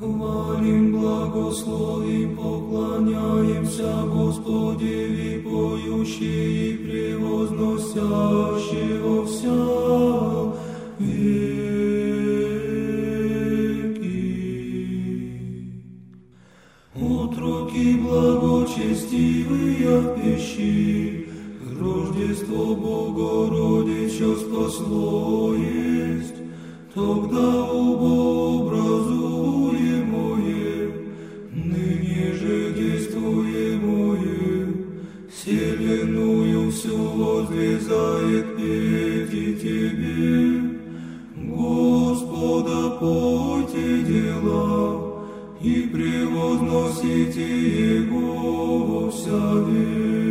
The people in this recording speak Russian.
Хвалим, благословим, поклоняемся Господи, поющие превозносящего вся веки. Утроки благочестивые пищи, Рождество Богородича спасло есть, возлезает петь Тебе. Господа пойте дела, и превозносите Его вся век.